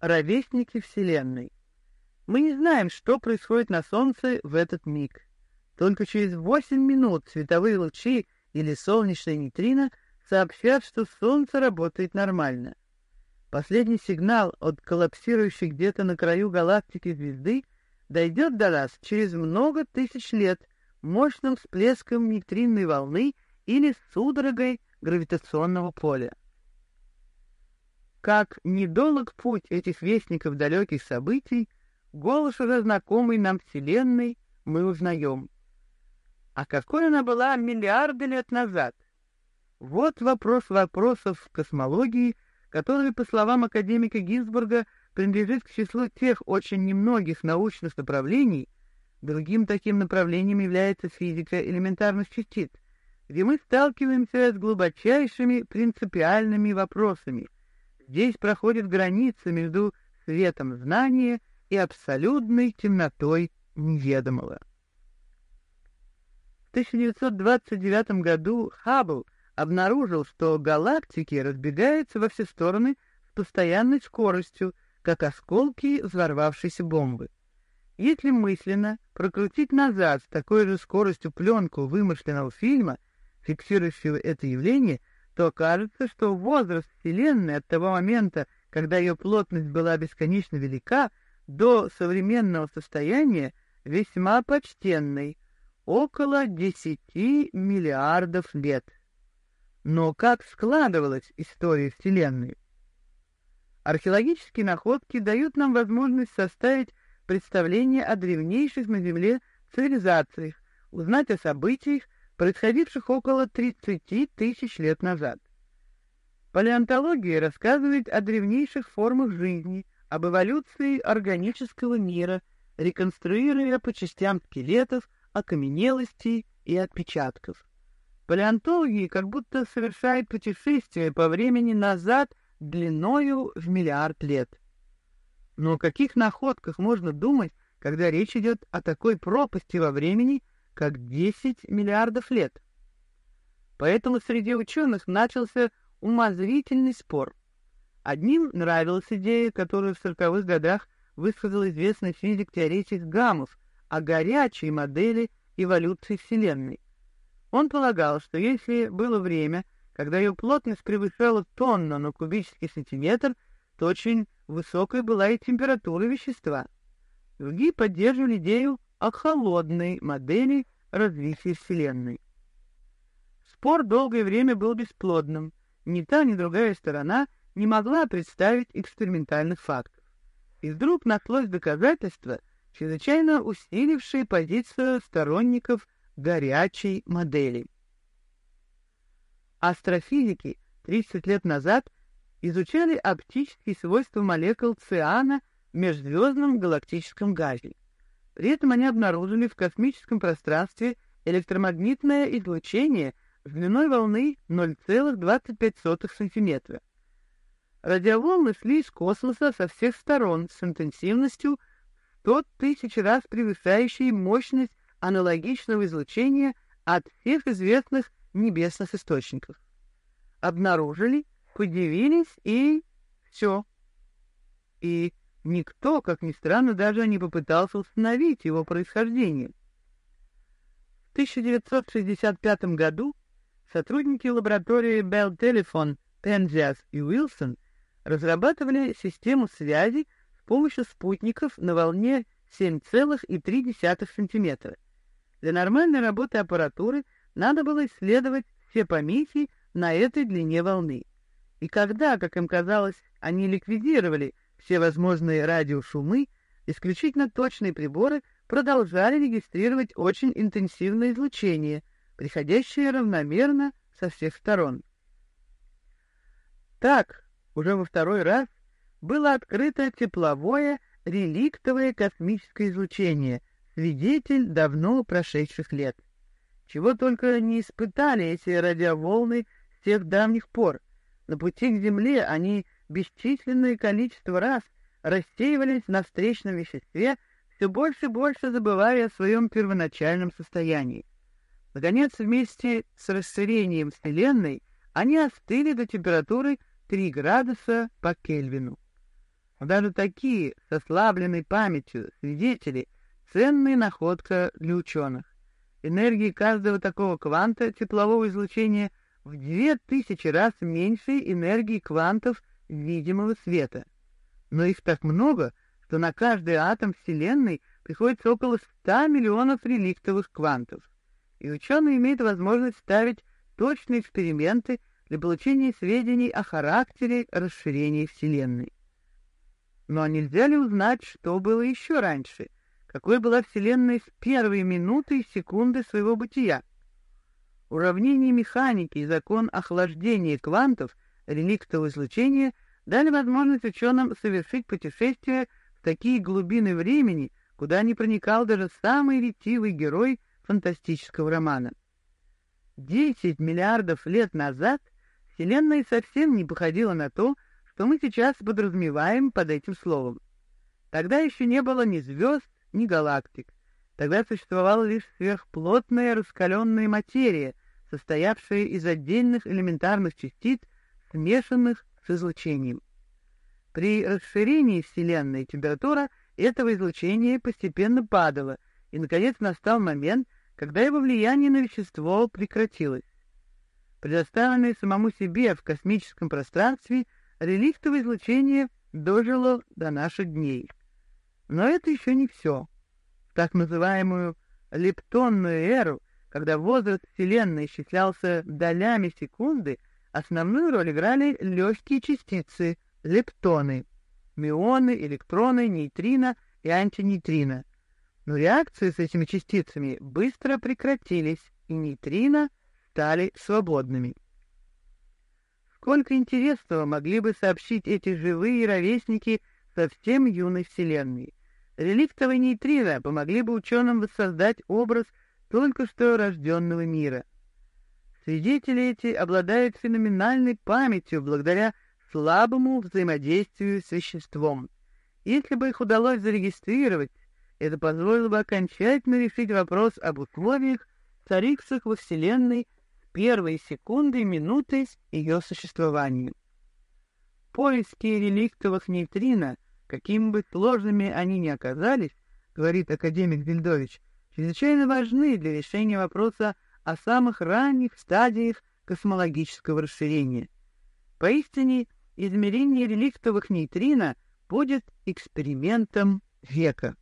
ровесники Вселенной. Мы не знаем, что происходит на Солнце в этот миг. Только через 8 минут световые лучи или солнечные нейтрино сообщат, что Солнце работает нормально. Последний сигнал от коллапсирующей где-то на краю галактики звезды дойдет до нас через много тысяч лет мощным всплеском нейтринной волны или судорогой гравитационного поля. Как недолг путь этих вестников далеких событий, голос уже знакомый нам Вселенной мы узнаем. А какой она была миллиарды лет назад? Вот вопрос вопросов космологии, который, по словам академика Гинзбурга, принадлежит к числу тех очень немногих научных направлений, другим таким направлением является физика элементарных частиц, где мы сталкиваемся с глубочайшими принципиальными вопросами. Здесь проходит граница между светом знания и абсолютной темнотой неведомого. В 1929 году Хаббл обнаружил, что галактики разбегаются во все стороны с постоянной скоростью, как осколки взорвавшейся бомбы. Если мысленно прокрутить назад с такой же скоростью пленку вымышленного фильма, фиксирующего это явление, то окажется, что возраст Вселенной от того момента, когда ее плотность была бесконечно велика, до современного состояния весьма почтенный, около десяти миллиардов лет. Но как складывалась история Вселенной? Археологические находки дают нам возможность составить представление о древнейших на Земле цивилизациях, узнать о событиях, происходивших около 30 тысяч лет назад. Палеонтология рассказывает о древнейших формах жизни, об эволюции органического мира, реконструируя по частям скелетов, окаменелостей и отпечатков. Палеонтологи как будто совершают путешествие по времени назад длиною в миллиард лет. Но о каких находках можно думать, когда речь идет о такой пропасти во времени, как 10 миллиардов лет? Поэтому среди ученых начался умозрительный спор. Одним нравилась идея, которую в сороковых годах высказал известный физик-теоретик Гамов о горячей модели эволюции Вселенной. Он полагал, что если было время, когда ее плотность превышала тонну на кубический сантиметр, то очень высокой была и температура вещества. Другие поддерживали идею о холодной модели развития Вселенной. Спор долгое время был бесплодным. Ни та, ни другая сторона не могла представить экспериментальных фактов. И вдруг нашлось доказательство, чрезвычайно усилившее позицию сторонников горячей модели. Астрофизики 30 лет назад изучали оптические свойства молекул циана в межзвездном галактическом газе. При они обнаружили в космическом пространстве электромагнитное излучение длиной волны 0,25 см. Радиоволны шли из космоса со всех сторон с интенсивностью 100 тысяч раз превышающей мощность аналогичного излучения от всех известных небесных источников. Обнаружили, подивились и все. И никто, как ни странно, даже не попытался установить его происхождение. В 1965 году сотрудники лаборатории Bell Telephone, Penzias и Wilson разрабатывали систему связи с помощью спутников на волне 7,3 см. Для нормальной работы аппаратуры надо было исследовать все помехи на этой длине волны. И когда, как им казалось, они ликвидировали все возможные радиошумы, исключительно точные приборы продолжали регистрировать очень интенсивное излучение, приходящее равномерно со всех сторон. Так, уже во второй раз было открыто тепловое реликтовое космическое излучение, свидетель давно прошедших лет. Чего только не испытали эти радиоволны с тех давних пор. На пути к Земле они бесчисленное количество раз рассеивались на встречном веществе, все больше и больше забывая о своем первоначальном состоянии. Наконец, вместе с расширением Вселенной они остыли до температуры 3 градуса по Кельвину. Даже такие, с ослабленной памятью, свидетели — ценная находка для ученых. Энергии каждого такого кванта теплового излучения в две тысячи раз меньше энергии квантов видимого света. Но их так много, что на каждый атом Вселенной приходится около 100 миллионов реликтовых квантов. И ученые имеют возможность ставить точные эксперименты для получения сведений о характере расширения Вселенной. Но нельзя ли узнать, что было еще раньше? Какой была Вселенная с первой минуты и секунды своего бытия? Уравнение механики и закон охлаждения квантов реликтового излучения дали возможность ученым совершить путешествие в такие глубины времени, куда не проникал даже самый ретивый герой фантастического романа. Десять миллиардов лет назад Вселенная совсем не походила на то, что мы сейчас подразумеваем под этим словом. Тогда еще не было ни звезд, ни галактик. Тогда существовала лишь сверхплотная раскаленная материя, состоявшая из отдельных элементарных частиц, смешанных с излучением. При расширении Вселенной температура этого излучения постепенно падала, и, наконец, настал момент, когда его влияние на вещество прекратилось. Предоставленное самому себе в космическом пространстве – реликтовое излучение дожило до наших дней. Но это еще не все. В так называемую лептонную эру, когда возраст Вселенной исчислялся долями секунды, основную роль играли легкие частицы — лептоны, мионы, электроны, нейтрино и антинейтрино. Но реакции с этими частицами быстро прекратились, и нейтрино стали свободными. Сколько интересного могли бы сообщить эти живые ровесники совсем юной Вселенной. Реликтовые нейтрино помогли бы ученым воссоздать образ только что рожденного мира. Свидетели эти обладают феноменальной памятью благодаря слабому взаимодействию с веществом. Если бы их удалось зарегистрировать, это позволило бы окончательно решить вопрос об условиях, царивших во Вселенной первые секунды и минуты ее существования. Поиски реликтовых нейтрино, какими бы сложными они ни оказались, говорит академик Вильдович, чрезвычайно важны для решения вопроса о самых ранних стадиях космологического расширения. Поистине, измерение реликтовых нейтрино будет экспериментом века.